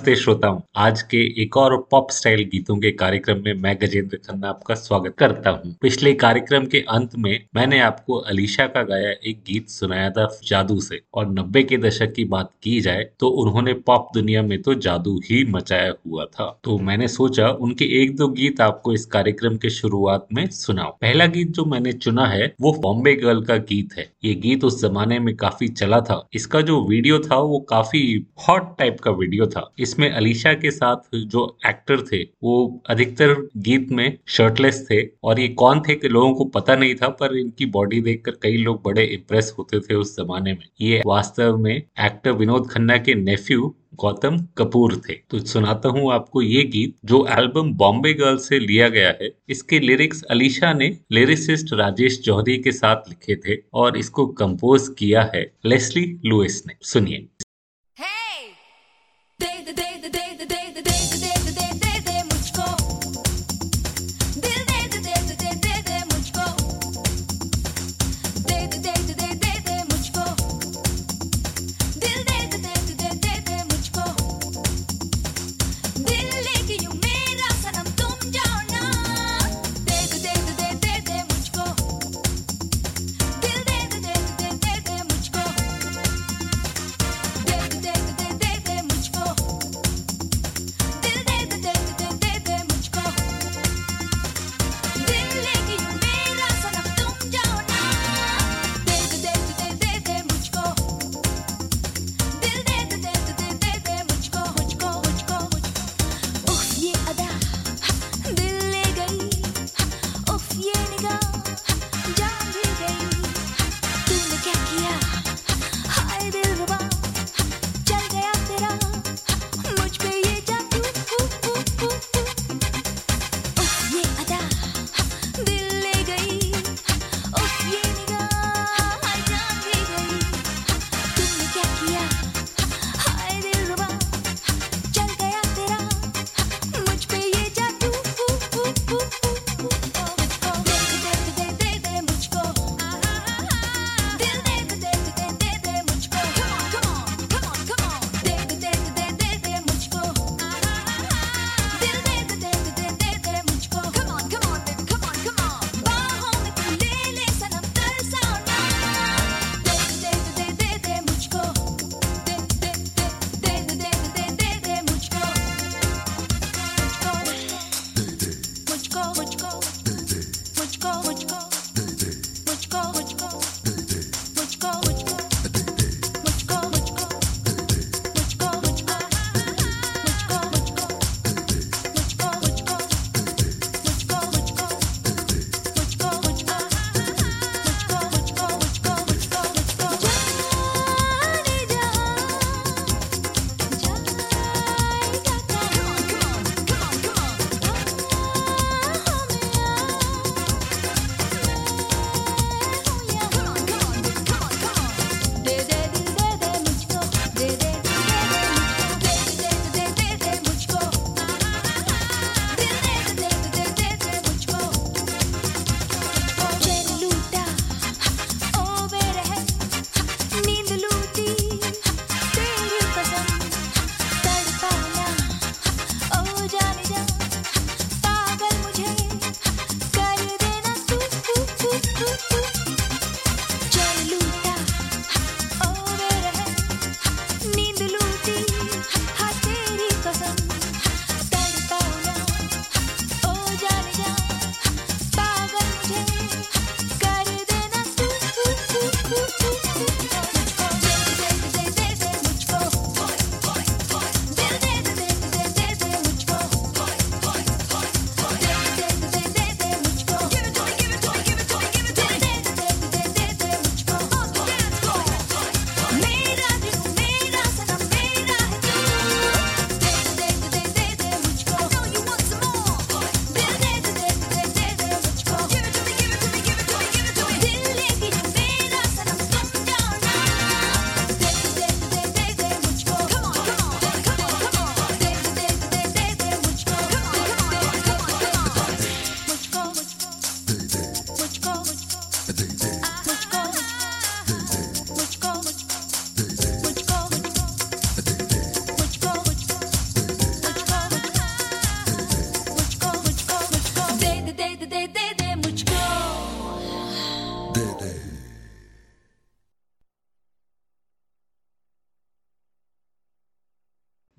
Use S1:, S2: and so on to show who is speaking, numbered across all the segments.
S1: नमस्ते श्रोताओं। आज के एक और पॉप स्टाइल गीतों के कार्यक्रम में मैं गजेंद्र खन्ना आपका स्वागत करता हूँ। पिछले कार्यक्रम के अंत में मैंने आपको अलीशा का गाया एक गीत सुनाया था जादू से। और नब्बे के दशक की बात की जाए तो उन्होंने पॉप दुनिया में तो जादू ही मचाया हुआ था। तो मैंने सोचा, उनके एक दो गीत आपको इस कार्यक्रम के शुरुआत में सुनाओ पहला गीत जो मैंने चुना है, वो बॉम्बे गर्ल का गीत है। ये गीत उस जमाने में काफ़ी चला था। इसका जो वीडियो था, वो काफ़ी हॉट टाइप का वीडियो था। इसमें अलीशा के साथ जो एक्टर थे, वो अधिकतर गीत में शर्टलेस थे और ये कौन थे कि लोगों को पता नहीं था, पर इनकी बॉडी देखकर कई लोग बड़े इम्प्रेस होते थे उस जमाने में। ये वास्तव में एक्टर विनोद खन्ना के नेफ्यू गौतम कपूर थे। तो सुनाता हूँ आपको ये गीत जो एल्बम बॉम्बे गर्ल से लिया गया है। इसके लिरिक्स अलीशा ने लिरिसिस्ट राजेश चौधरी के साथ लिखे थे और इसको कंपोज किया है लेस्ली लुइस ने। सुनिए।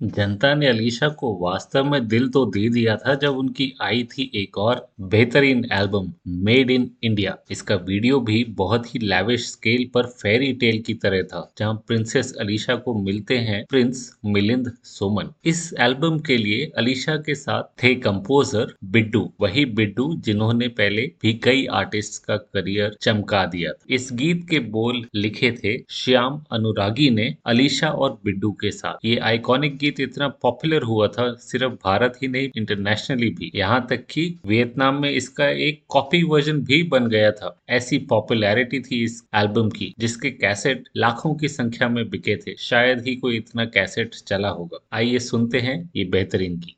S2: जनता ने अलीशा को वास्तव में दिल तो दे दिया था जब उनकी आई थी एक और बेहतरीन एल्बम मेड इन इंडिया। इसका वीडियो भी बहुत ही लैविश स्केल पर फेरी टेल की तरह था, जहाँ प्रिंसेस अलीशा को मिलते हैं प्रिंस मिलिंद सोमन। इस एल्बम के लिए अलीशा के साथ थे कंपोजर बिड्डू, वही बिड्डू जिन्होंने पहले भी कई आर्टिस्ट का करियर चमका दिया इस गीत के बोल लिखे थे श्याम अनुरागी ने अलीशा और बिड्डू के साथ। ये आइकॉनिक गीत गीत इतना पॉपुलर हुआ था, सिर्फ़ भारत ही नहीं इंटरनेशनली भी। यहाँ तक कि वियतनाम में इसका एक कॉपी वर्जन भी बन गया था। ऐसी पॉपुलैरिटी थी इस एल्बम की, जिसके कैसेट लाखों की संख्या में बिके थे। शायद ही कोई इतना कैसेट चला होगा। आइए सुनते हैं ये बेहतरीन की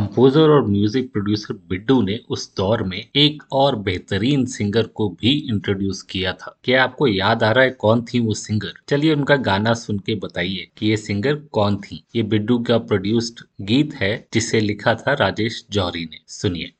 S2: कंपोजर और म्यूज़िक प्रोड्यूसर बिड्डू ने उस दौर में एक और बेहतरीन सिंगर को भी इंट्रोड्यूस किया था। क्या आपको याद आ रहा है कौन थी वो सिंगर चलिए उनका गाना सुन के बताइए कि ये सिंगर कौन थी। ये बिड्डू का प्रोड्यूस्ड गीत है, जिसे लिखा था राजेश जौहरी ने। सुनिए।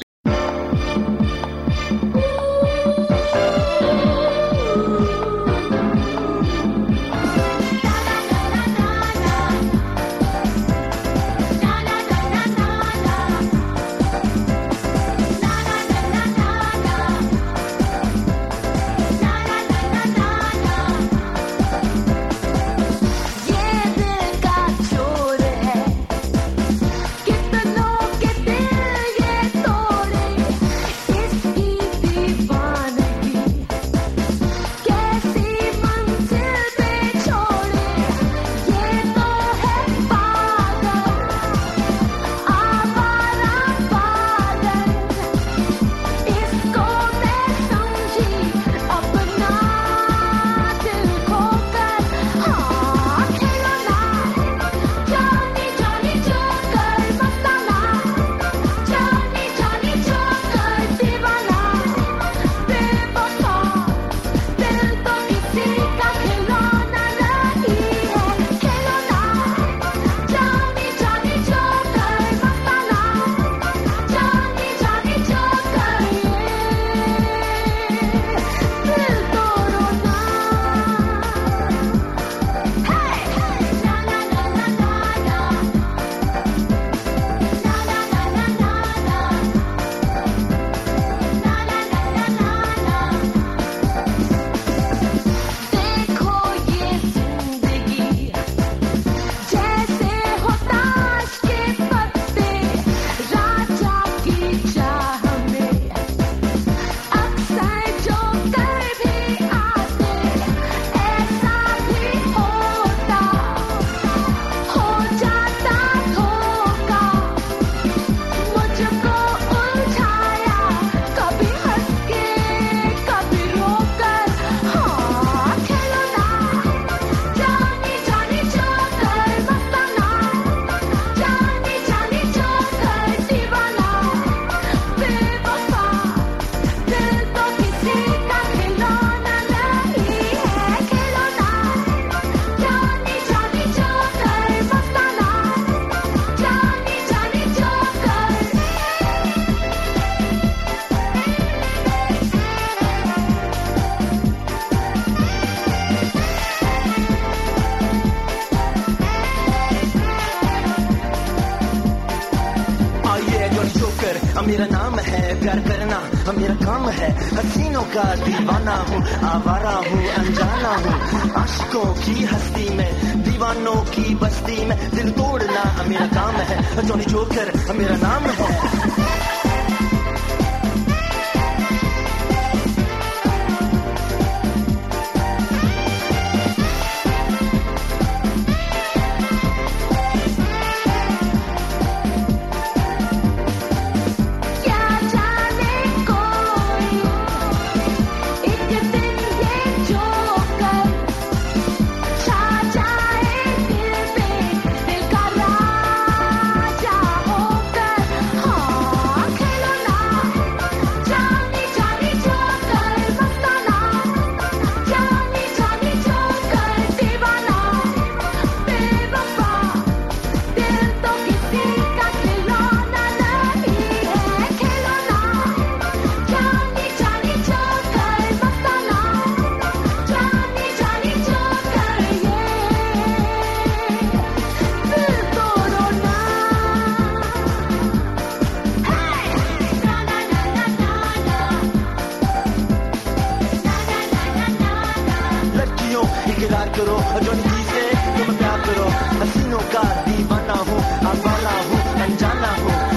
S1: प्यार करो जी से तुम प्यार करो? हसीनों का दीवाना हो अबाला हो, अनजाना हो।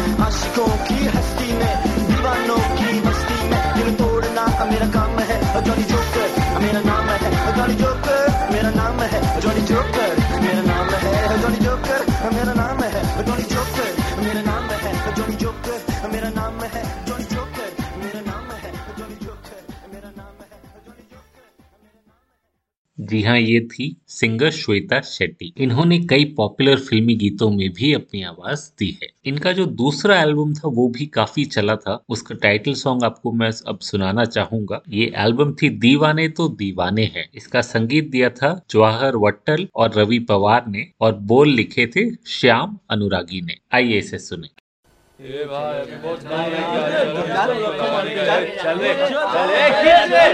S1: जी हाँ ये थी सिंगर श्वेता शेट्टी। इन्होंने कई पॉपुलर फिल्मी गीतों में भी अपनी आवाज़ दी है। इनका जो दूसरा एल्बम था, वो भी काफ़ी चला था। उसका टाइटल सॉन्ग आपको मैं अब सुनाना चाहूँगा। ये एल्बम थी दीवाने तो दीवाने हैं। इसका संगीत दिया था जवाहर वट्टल और रवि पवार ने और बोल लिखे थे श्याम अनुरागी ने। आइए इसे सुने। ये भाई बहुत चल
S3: खिड़की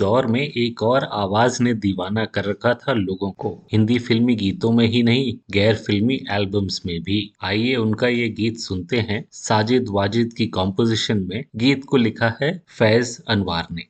S1: दौर में एक और आवाज़ ने दीवाना कर रखा था लोगों को। हिंदी फिल्मी गीतों में ही नहीं, गैर फिल्मी एल्बम्स में भी। आइए उनका ये गीत सुनते हैं, साजिद वाजिद की कॉम्पोजिशन में। गीत को लिखा है फैज अनवार ने।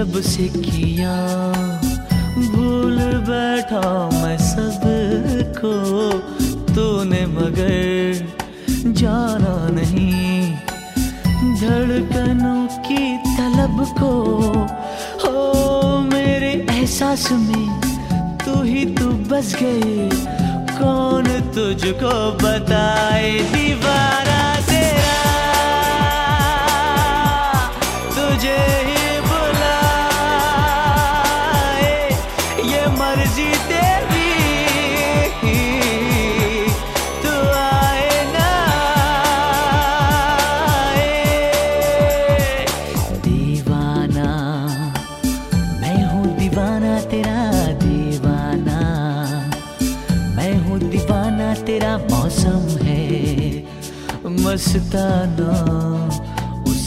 S4: जब से किया, भूल बैठा मैं सबको तूने मगर जाना नहीं, धड़कनों की तलब को। हो मेरे एहसास में, तू ही तू बस गई कौन तुझको बताए दीवारा तेरा? तुझे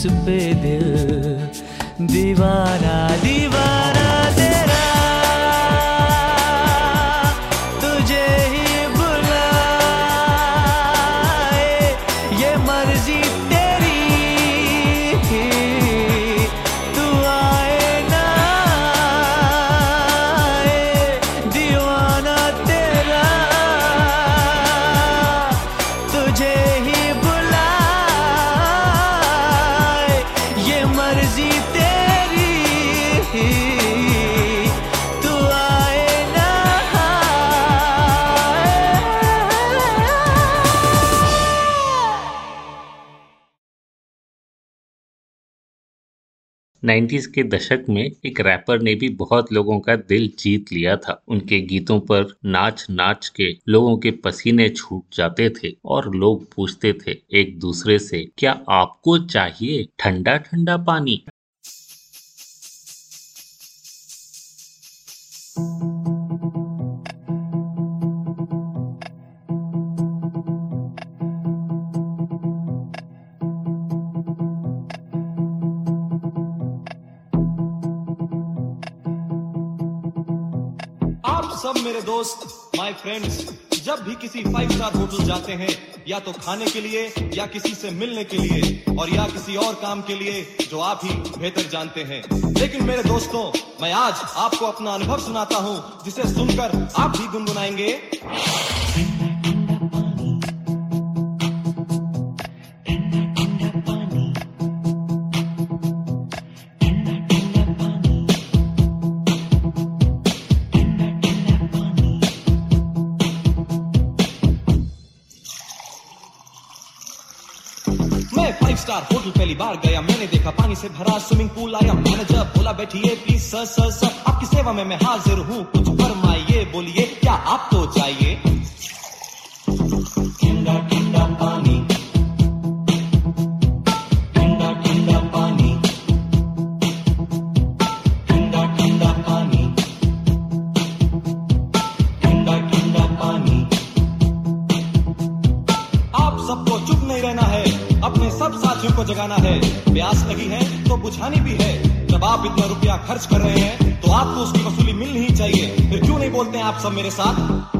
S4: पे दिल दीवार
S1: नाइन्टीज के दशक में एक रैपर ने भी बहुत लोगों का दिल जीत लिया था। उनके गीतों पर नाच नाच के लोगों के पसीने छूट जाते थे और लोग पूछते थे एक दूसरे से, क्या आपको चाहिए ठंडा ठंडा पानी?
S5: दोस्त माय फ्रेंड्स जब भी किसी फाइव स्टार होटल जाते हैं, या तो खाने के लिए, या किसी से मिलने के लिए, और या किसी और काम के लिए, जो आप ही बेहतर जानते हैं। लेकिन मेरे दोस्तों, मैं आज आपको अपना अनुभव सुनाता हूँ, जिसे सुनकर आप भी गुनगुनाएँगे। होटल पहली बार गया, मैंने देखा पानी से भरा स्विमिंग पूल आया। मैनेजर बोला बैठिए प्लीज़ सर सर सर आपकी सेवा में मैं हाजिर हूँ। कुछ फरमाइए, बोलिए, क्या आप तो चाहिए जगाना है। प्यास लगी है तो बुझानी भी है। जब आप इतना रुपया खर्च कर रहे हैं तो आपको उसकी वसूली मिलनी ही चाहिए। फिर क्यों नहीं बोलते हैं आप सब मेरे साथ?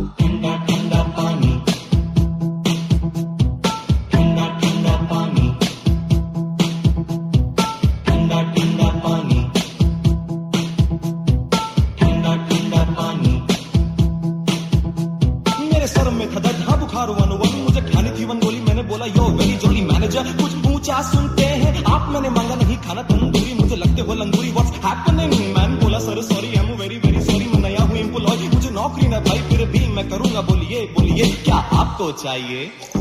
S5: चाहिए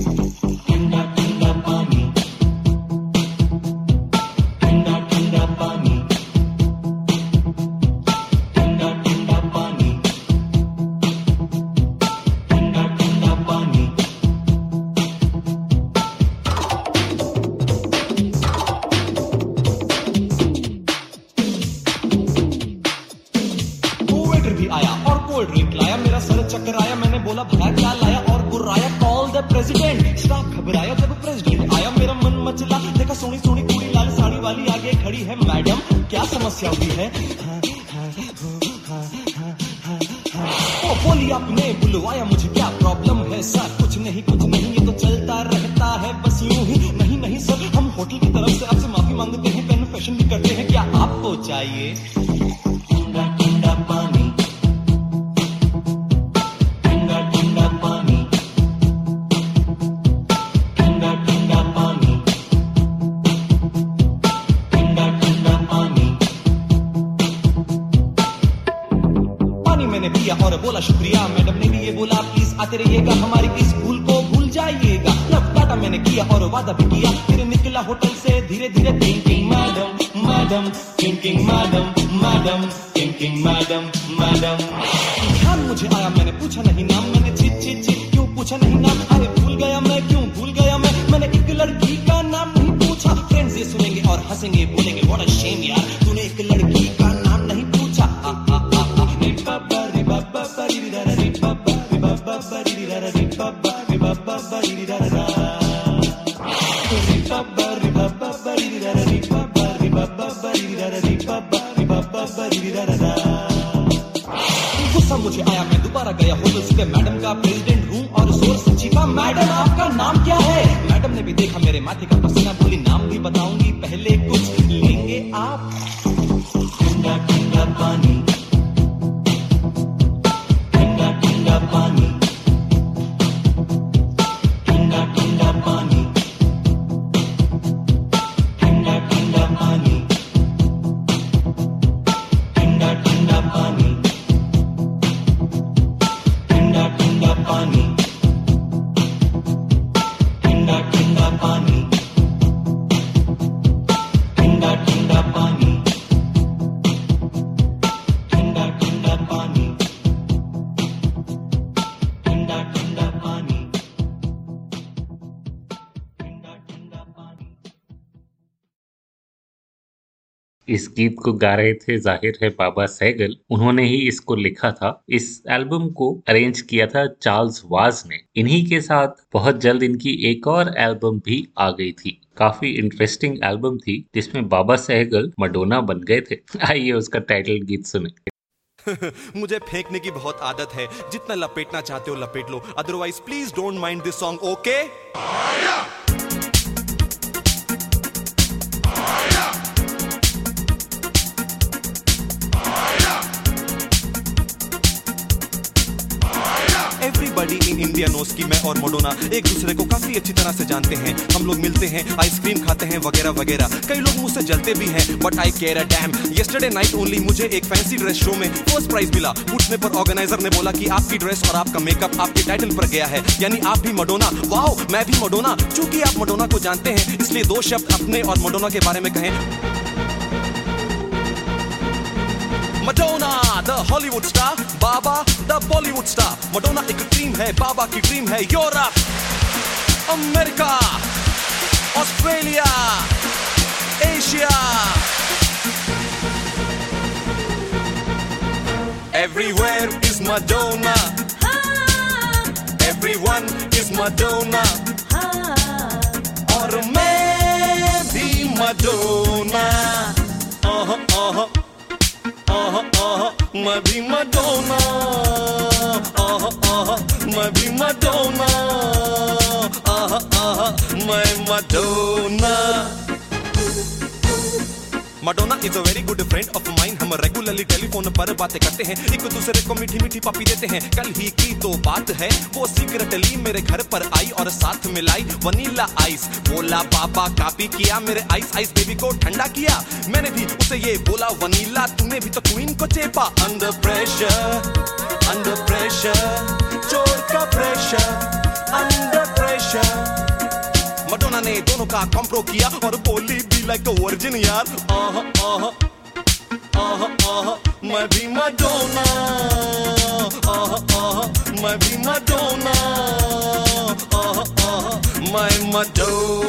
S5: मुझे आया, मैंने पूछा नहीं नाम, मैंने छिट छिट छिट क्यों पूछा नहीं नाम? अरे भूल गया मैं, क्यों भूल गया मैं? मैंने एक लड़की का नाम नहीं पूछा। फ्रेंड्स ये सुनेंगे और हंसेंगे, बोलेंगे व्हाट अ शेम यार। गया पे मैडम का प्रेसिडेंट हूँ और सोर्स छिपा। मैडम, आपका नाम क्या है? मैडम ने भी देखा मेरे माथे
S1: गीत को गा रहे थे ज़ाहिर है बाबा सहगल। उन्होंने ही इसको लिखा था। इस एल्बम को अरेंज किया था चार्ल्स वाज ने। इन्हीं के साथ बहुत जल्द इनकी एक और एल्बम भी आ गई थी। काफ़ी इंटरेस्टिंग एल्बम थी, जिसमें बाबा सहगल मडोना बन गए थे। आइए उसका टाइटल गीत सुने।
S5: मुझे फेंकने की बहुत आदत है। जितना लपेटना चाहते हो लपेट लो। Otherwise please don't mind this song okay everybody in India knows की मैं और मोडोना एक दूसरे को काफ़ी अच्छी तरह से जानते हैं। हम लोग मिलते हैं आइसक्रीम खाते हैं, वगैरह वगैरह। कई लोग मुझसे जलते भी हैं but I care a damn yesterday night only मुझे एक फैंसी ड्रेस शो में फ़र्स्ट प्राइज मिला। पूछने पर ऑर्गेनाइजर ने बोला कि आपकी ड्रेस और आपका मेकअप आपके टाइटल पर गया है। यानी आप भी मडोना वाओ मैं भी मडोना चूँकि आप मडोना को जानते हैं, इसलिए दो शब्द अपने और मडोना के बारे में कहें। Madonna, the Hollywood star, Baba, the Bollywood star. Madonna एक ड्रीम है, बाबा की ड्रीम है Europe, America, Australia, Asia. Everywhere is Madonna. Everyone is Madonna. और मैं भी Madonna. Uh-huh, uh-huh. आहा आहा मैं भी मडोना आहा आहा मैं भी मडोना आहा आहा मैं Madonna Madonna is a very good friend of mine हम रेगुलरली टेलीफोन पर बातें करते हैं। एक दूसरे को मीठी मीठी पापी देते हैं। कल ही की तो बात है। वो सीक्रेटली मेरे घर पर आई और साथ में लाई वनीला आइस बोला बाबा कापी किया मेरे आइस आइस बेबी को ठंडा किया। मैंने भी उसे ये बोला वनीला तूने भी तो क्वीन को चेपा। अंडर प्रेशर अंडर प्रेशर चोर का प्रेशर अंडर प्रेशर मडोना ने दोनों का कॉम्प्रो किया और बोली भी लाइक ओरिजिन यार। आह आह आह आह, मैं भी मडोना आह आह, मैं भी मडोना आह आह, मैं Madonna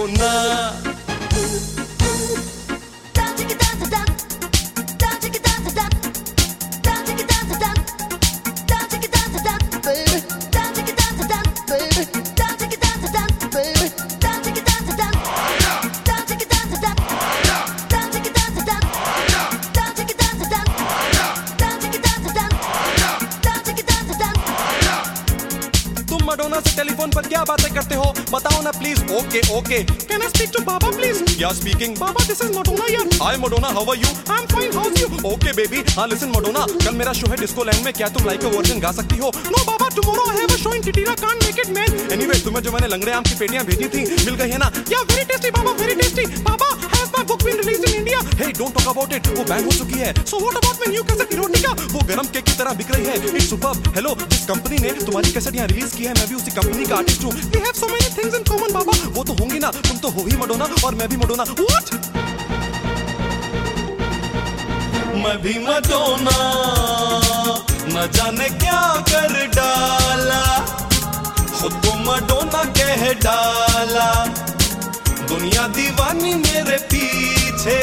S5: please okay okay can I speak to Baba please yeah speaking Baba this is Madonna यार hi Madonna how are you I am fine how you okay baby हाँ कल मेरा शो है disco land में. क्या तुम like version गा सकती हो? No Baba tomorrow I have a show in टिटीरा can't make it man anyway तुम्हें जो मैंने लंगड़े आम की पेटियाँ भेजी थी, मिल गई है ना? Yeah very tasty Baba very tasty Baba has my book been released in India hey don't talk about it वो बैन हो चुकी है. So what about my new cassette Erotica वो गरम केक की तरह बिक रही है. इट्स सुपर्ब हेलो जिस कंपनी ने तुम्हारी कैसेट यहाँ रिलीज़ की है. मैं भी उसी कंपनी का आर्टिस्ट हूँ. We have so many things in common Baba वो तो होंगी ना. तुम तो हो ही मडोना और मैं भी मडोना व्हाट मैं भी मडोना न जाने क्या कर डाला. खुद को मडोना कह डाला. दुनिया दीवानी मेरे पीछे।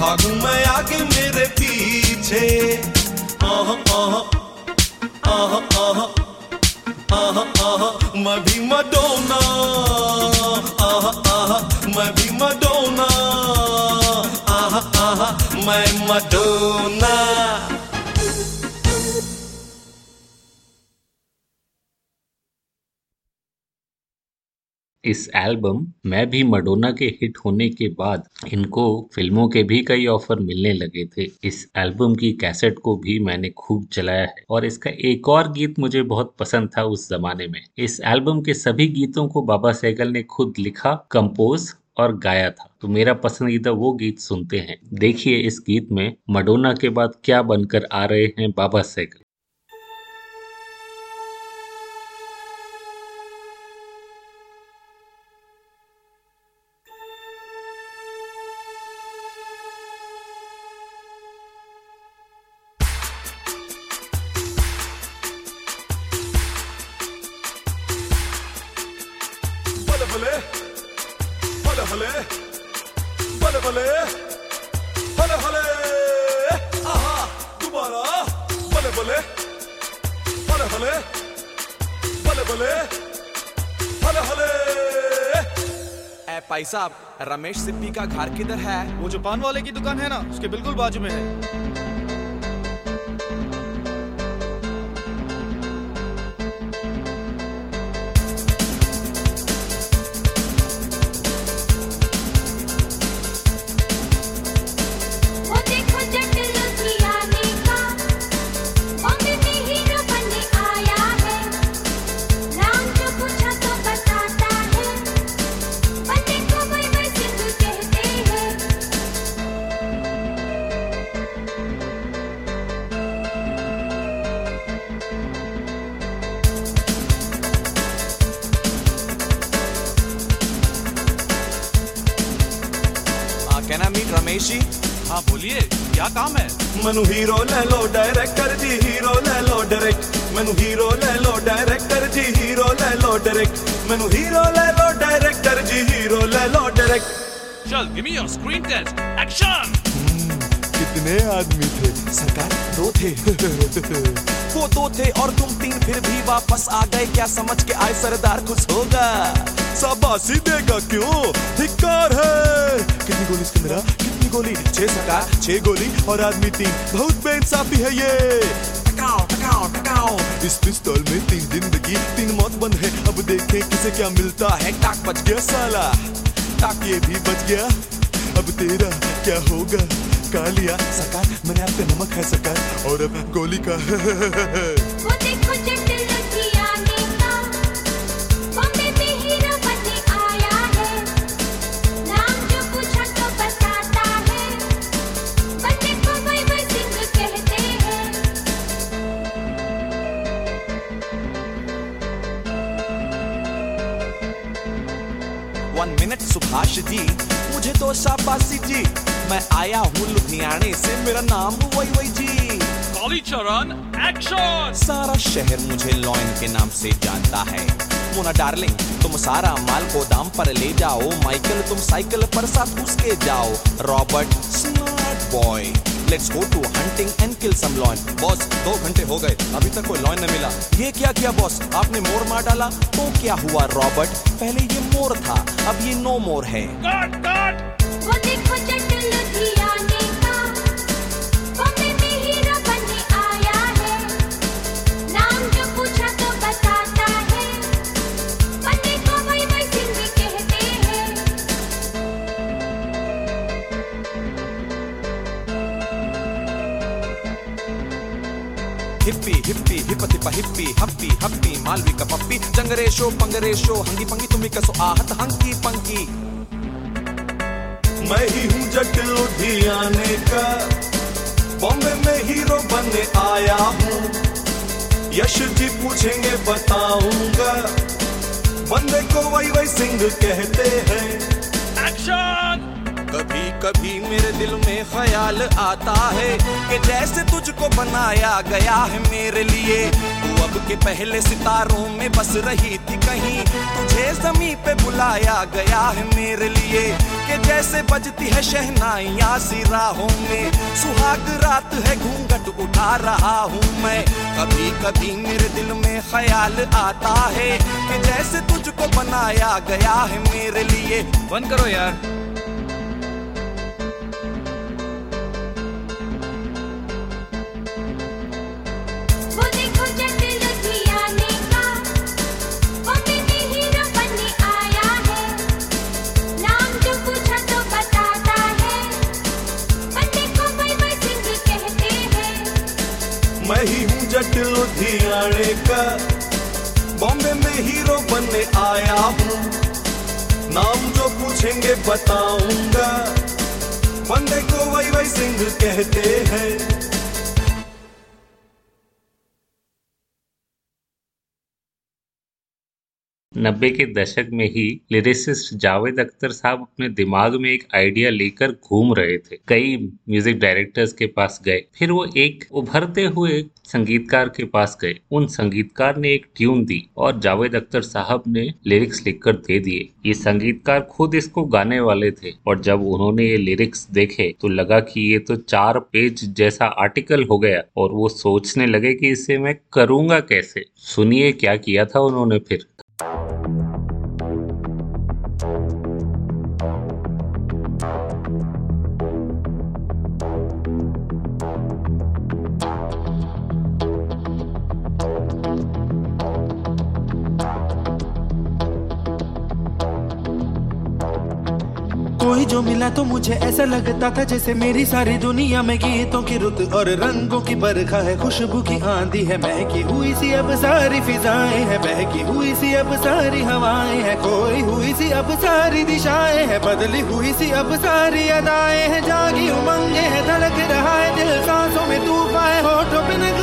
S5: भागू मैं आगे मेरे पीछे। आह आह आह आह आह आह, मैं भी मडोना। आह आह, मैं भी मडोना। आह आह, मैं मडोना।
S1: इस एल्बम मैं भी मडोना के हिट होने के बाद इनको फ़िल्मों के भी कई ऑफ़र मिलने लगे थे। इस एल्बम की कैसेट को भी मैंने खूब चलाया है और इसका एक और गीत मुझे बहुत पसंद था उस जमाने में। इस एल्बम के सभी गीतों को बाबा सहगल ने खुद लिखा, कंपोज और गाया था। तो मेरा पसंदीदा वो गीत सुनते हैं। देखिए इस गीत में मडोना के बाद क्या बनकर आ रहे हैं बाबा सहगल
S5: रमेश सिप्पी का घर किधर है?
S2: वो जो पान वाले की दुकान है ना, उसके बिल्कुल बाजू में है। चल give me your screen test action
S6: कितने आदमी थे?
S5: सरकार दो थे। वो दो थे और तुम तीन फिर भी वापस आ गए। क्या समझ के आए सरदार खुश होगा?
S6: शाबाशी देगा क्यों? धिक्कार है। कितनी गोली इसके अंदर हाँ? कितनी गोली? छह सरकार छह गोली और आदमी तीन। बहुत बेइंसाफी है ये। टकाओ टकाओ टकाओ इस पिस्तौल में तीन ज़िंदगी तीन मौत बंद है। अब देखें किसे क्या मिलता है। टाक बच गया साला। ये भी बच गया। अब तेरा क्या होगा? का लिया सकार, मैंने आपसे नमक है सकार, और अब गोली का।
S5: मिनट सुभाष जी मुझे तो शाबाशी जी। मैं आया हूँ लुधियाने से मेरा नाम वही वही जी।
S2: कालीचरण एक्शन
S5: सारा शहर मुझे लॉयन के नाम से जानता है। मोना डार्लिंग तुम सारा माल को दाम पर ले जाओ। माइकल तुम साइकिल पर साथ उसके जाओ। Robert smart boy let's go to hunting and kill some lion boss दो घंटे हो गए अभी तक कोई लॉयन न मिला। ये क्या किया बॉस आपने मोर मार डाला? तो क्या हुआ रॉबर्ट पहले ये मोर था अब ये नो मोर है।
S2: God, कट
S5: हिप्पी हिप्पी हिपतिप हिप्पी हप्पी हप्पी मालवी का पप्पी जंगरेशो पंगरेशो हंगी पंगी तुम्ही कसो आहत हंकी पंकी
S6: मैं ही हूँ जट लुधियाने का बॉम्बे में हीरो बनने आया हूँ। यश जी पूछेंगे बताऊँगा। बंदे को वही वही सिंह कहते हैं।
S2: एक्शन
S5: कभी कभी मेरे दिल में ख्याल आता है कि जैसे तुझको बनाया गया है मेरे लिए। तू अब के पहले सितारों में बस रही थी कहीं। तुझे जमी पे बुलाया गया है मेरे लिए कि जैसे बजती है शहनाइयाँ सी राहों में सुहाग रात है, घूंघट उठा रहा हूँ मैं। कभी कभी मेरे दिल में ख्याल आता है कि जैसे तुझको बनाया गया है मेरे लिए।
S2: बंद करो यार।
S7: ही
S6: लुधियाने का बॉम्बे में हीरो बनने आया हूँ। नाम जो पूछेंगे बताऊँगा। बंदे को वही वही सिंह कहते हैं।
S1: नब्बे के दशक में ही लिरिसिस्ट जावेद अख्तर साहब अपने दिमाग में एक आइडिया लेकर घूम रहे थे। कई म्यूज़िक डायरेक्टर्स के पास गए। फिर वो एक उभरते हुए संगीतकार के पास गए। उन संगीतकार ने एक ट्यून दी और जावेद अख्तर साहब ने लिरिक्स लिखकर दे दिए। ये संगीतकार खुद इसको गाने वाले थे और जब उन्होंने ये लिरिक्स देखे तो लगा कि ये तो चार पेज जैसा आर्टिकल हो गया और वो सोचने लगे कि इसे मैं करूँगा कैसे? सुनिए क्या किया था उन्होंने फिर।
S8: मिला तो मुझे ऐसा लगता था जैसे मेरी सारी दुनिया में गीतों की रुत और रंगों की बरखा है। खुशबू की आंधी है, महकी हुई सी अब सारी फिजाएँ है बहकी हुई सी अब सारी हवाएँ है, कोई हुई सी अब सारी दिशाएँ है, बदली हुई सी अब सारी अदाएँ है, जागी उमंगे है, धड़क रहा है दिल सांसों में तूफा है, होठों पे आँखों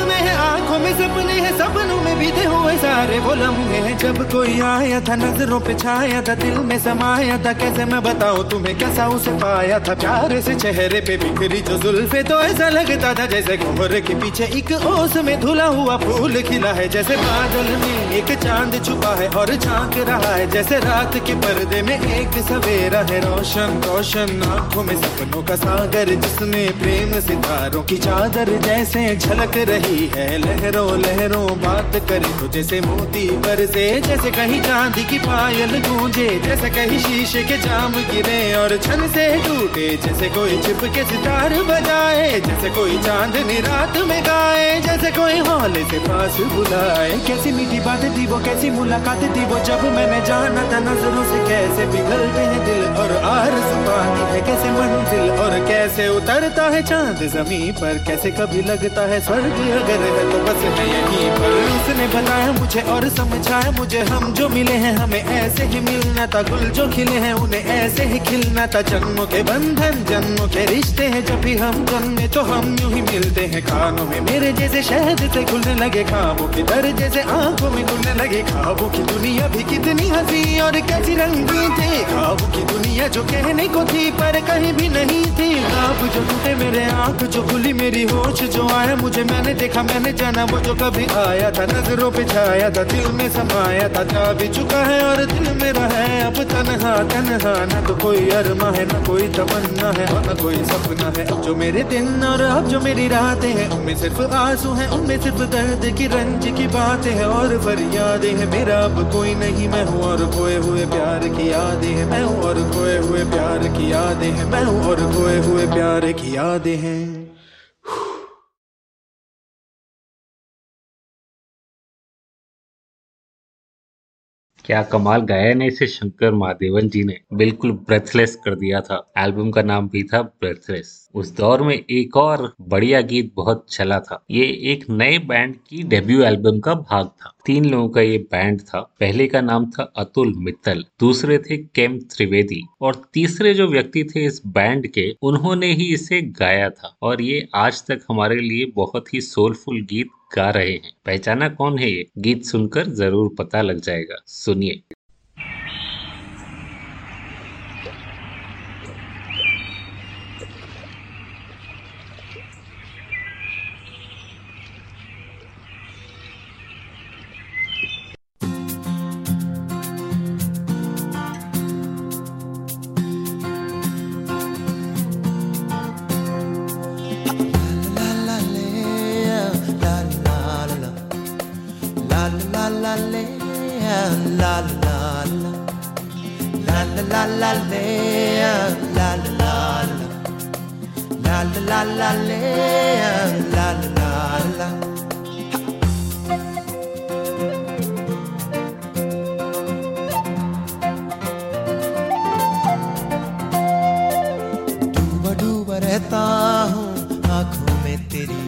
S8: में सपने हैं, सपनों में बीते हुए सारे वो लम्हे हैं। जब कोई आया था, नज़रों पे छाया था, दिल में समाया था, कैसे मैं बताऊँ तुम्हें कैसा उसे पाया था? प्यारे से चेहरे पे बिखरी जो जुल्फे तो ऐसा लगता था जैसे घोर के पीछे एक ओस में धुला हुआ फूल खिला है। जैसे बादल में एक चाँद छुपा है और झाँक रहा है। जैसे रात के पर्दे में एक सवेरा है। रोशन रोशन, आँखों में सपनों का सागर, जिसमें प्रेम सितारों की चादर जैसे झलक रही है। लहरों लहरों लहरों बात करे तो जैसे मोती बरसे जैसे कहीं चांदी की पायल गूंजे, जैसे कहीं शीशे के जाम गिरे और छन से टूटे, जैसे कोई छिप के सितार बजाए, जैसे कोई चांदनी रात में गाए, जैसे कोई हौले से पास बुलाए। कैसी मीठी बात थी वो, कैसी मुलाकात थी वो, जब मैंने जाना था नज़रों से कैसे पिघलते हैं दिल और आर पाती है, कैसे मंजिल और कैसे उतरता है चाँद ज़मीन पर, कैसे कभी लगता है स्वर्ग अगर है तो बस मैं यहीं पर। उसने बताया, मुझे और समझाया, मुझे हम जो मिले हैं, हमें ऐसे ही मिलना था। गुल जो खिले हैं, उन्हें ऐसे ही खिलना था। जन्मों के बंधन, जन्मों के रिश्ते हैं, जब भी हम जन्मे तो हम यूँ ही मिलते हैं। खानों में मेरे जैसे शहद से खुलने लगे, खाबों के दर जैसे आँखों में खुलने लगे। खाबों की दुनिया भी कितनी हँसी और कैसी रंगी थी। खाबों की दुनिया जो कहने को थी, पर कहीं भी नहीं थी। खाब जो टूटे मेरे आँख, जो खुली मेरी होश, जो आया मुझे, मैंने देखा, मैंने जाना वो जो कभी आया था, नज़रों पे छाया था, दिल में समाया था, जा भी चुका है और दिल मेरा है। अब तनहा तनहा, न तो कोई अरमा है, न कोई तमन्ना है, और न कोई सपना है। जो मेरे दिन और अब जो मेरी रातें हैं, उनमें सिर्फ़ आँसू हैं, उनमें सिर्फ़ दर्द की रंज की बातें हैं, और फरियादें हैं। मेरा अब कोई नहीं, मैं हूँ और खोए हुए प्यार की यादें हैं। मैं हूँ और खोए हुए प्यार की यादें हैं। मैं हूँ और खोए हुए प्यार की यादें हैं।
S1: क्या कमाल गाया ने इसे शंकर महादेवन जी ने? बिल्कुल ब्रेथलेस कर दिया था। एल्बम का नाम भी था ब्रेथलेस उस दौर में एक और बढ़िया गीत बहुत चला था। ये एक नए बैंड की डेब्यू एल्बम का भाग था। तीन लोगों का ये बैंड था। पहले का नाम था अतुल मित्तल, दूसरे थे केम त्रिवेदी और तीसरे जो व्यक्ति थे इस बैंड के, उन्होंने ही इसे गाया था। और ये आज तक हमारे लिए बहुत ही सोलफुल गीत गा रहे हैं। पहचाना कौन है ये? गीत सुनकर ज़रूर पता लग जाएगा। सुनिए।
S9: डूबा डूबा रहता हूँ आँखों में तेरी।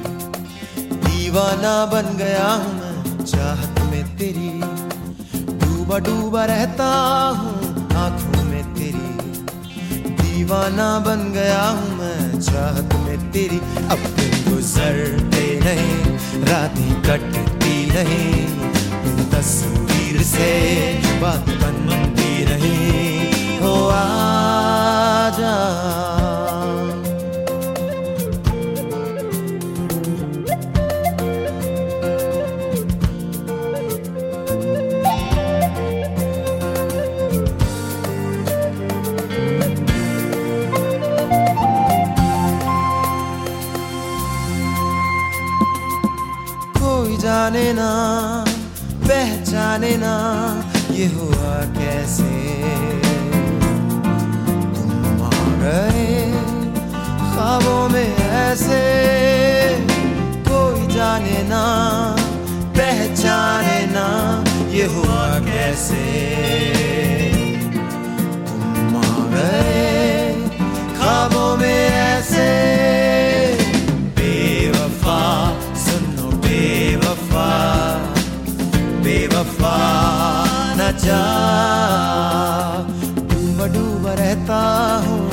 S9: दीवाना बन गया हूँ मैं चाहत में तेरी। डूबा डूबा रहता हूँ आँखों में तेरी। दीवाना बन गया हूँ चाहत में तेरी अब दिन गुजरते नहीं रातें कटती नहीं तस्वीर से बात बनती नहीं हो आ जा। ना पहचाने ना, ये हुआ कैसे? तुम आ गए ख्वाबों में ऐसे, कोई जाने ना, पहचाने ना, ये हुआ कैसे? तुम आ गए ख्वाबों में ऐसे जा। डूबा डूबा रहता हूँ।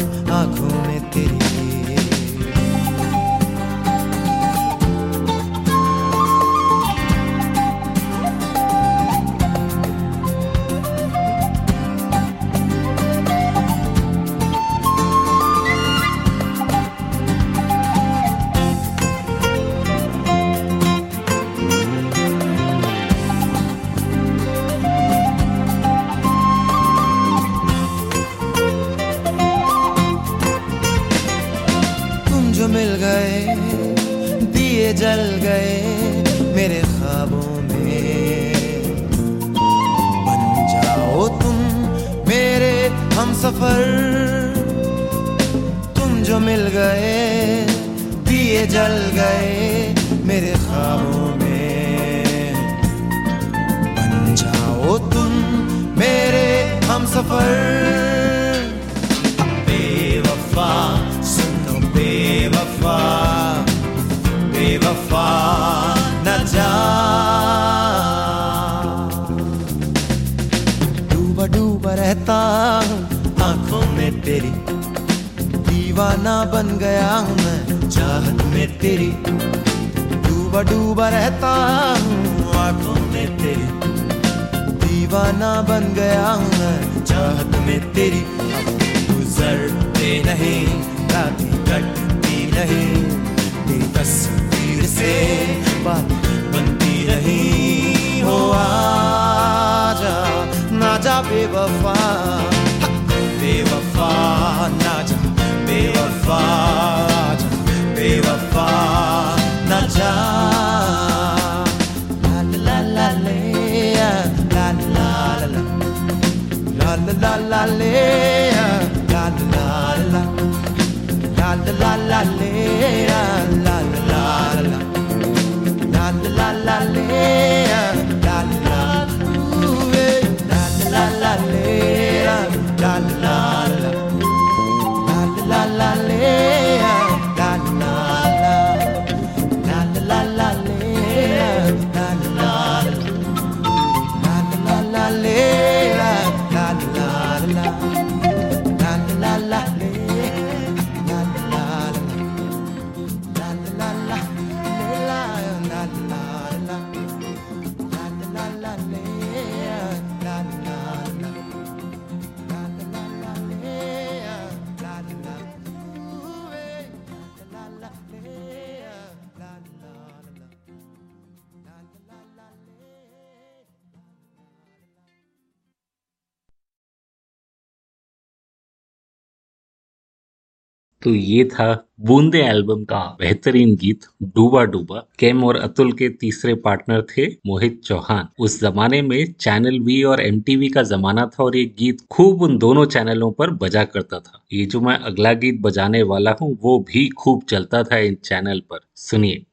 S1: तो ये था बूंदे एल्बम का बेहतरीन गीत डूबा डूबा। केम और अतुल के तीसरे पार्टनर थे मोहित चौहान। उस जमाने में चैनल वी और एमटीवी का जमाना था और ये गीत खूब उन दोनों चैनलों पर बजा करता था। ये जो मैं अगला गीत बजाने वाला हूँ, वो भी खूब चलता था इन चैनल पर। सुनिए।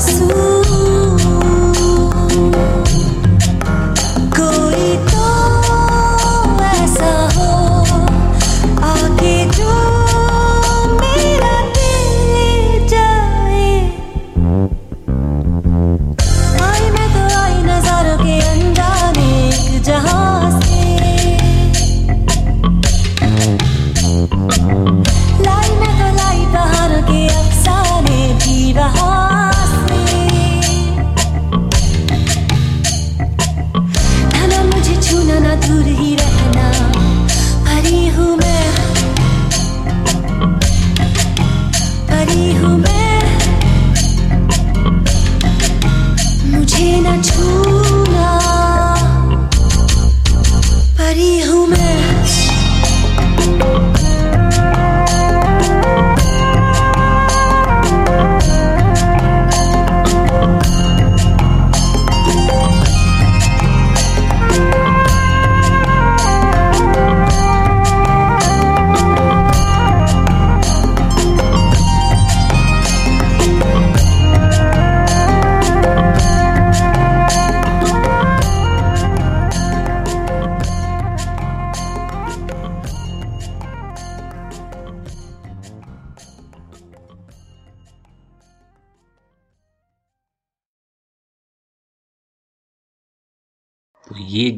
S10: है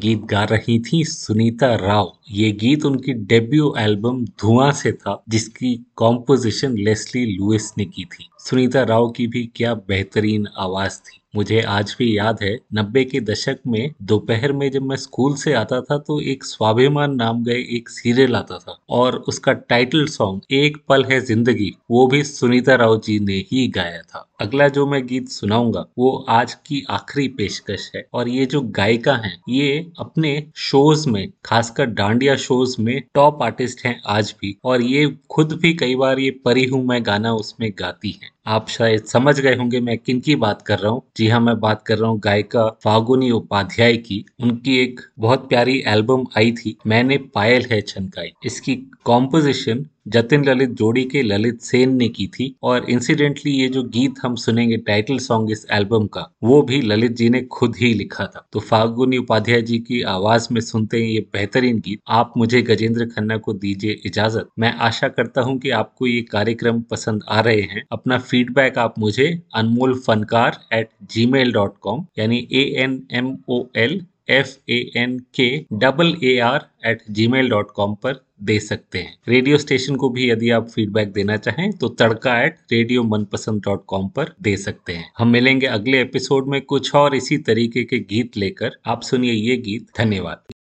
S1: गीत गा रही थी सुनीता राव। ये गीत उनकी डेब्यू एल्बम धुआँ से था, जिसकी कॉम्पोजिशन लेस्ली लुइस ने की थी। सुनीता राव की भी क्या बेहतरीन आवाज़ थी। मुझे आज भी याद है, नब्बे के दशक में दोपहर में जब मैं स्कूल से आता था तो एक स्वाभिमान नाम गए एक सीरियल आता था और उसका टाइटल सॉन्ग एक पल है ज़िंदगी, वो भी सुनीता राव जी ने ही गाया था। अगला जो मैं गीत सुनाऊँगा, वो आज की आखिरी पेशकश है। और ये जो गायिका हैं, ये अपने शोज़ में, खासकर डांडिया शोज़ में टॉप आर्टिस्ट हैं आज भी। और ये खुद भी कई बार ये परी हूँ मैं गाना उसमें गाती हैं। आप शायद समझ गए होंगे मैं किन की बात कर रहा हूँ। जी हाँ मैं बात कर रहा हूँ गायिका फागुनी उपाध्याय की। उनकी एक बहुत प्यारी एल्बम आई थी, मैंने पायल है छनकाई। इसकी कॉम्पोजिशन जतिन ललित जोड़ी के ललित सेन ने की थी और इंसिडेंटली ये जो गीत हम सुनेंगे टाइटल सॉन्ग इस एल्बम का, वो भी ललित जी ने खुद ही लिखा था। तो फागुनी उपाध्याय जी की आवाज़ में सुनते हैं ये बेहतरीन गीत। आप मुझे गजेंद्र खन्ना को दीजिए इजाज़त। मैं आशा करता हूँ कि आपको ये कार्यक्रम पसंद आ रहे हैं। अपना फीडबैक आप मुझे Anmol Fankaar at Gmail dot com यानी A N M O L F A N K double A R at Gmail dot com पर दे सकते हैं। रेडियो स्टेशन को भी यदि आप फीडबैक देना चाहें तो तड़का at radio Manpasand dot com पर दे सकते हैं। हम मिलेंगे अगले एपिसोड में कुछ और इसी तरीके के गीत लेकर। आप सुनिए ये गीत। धन्यवाद।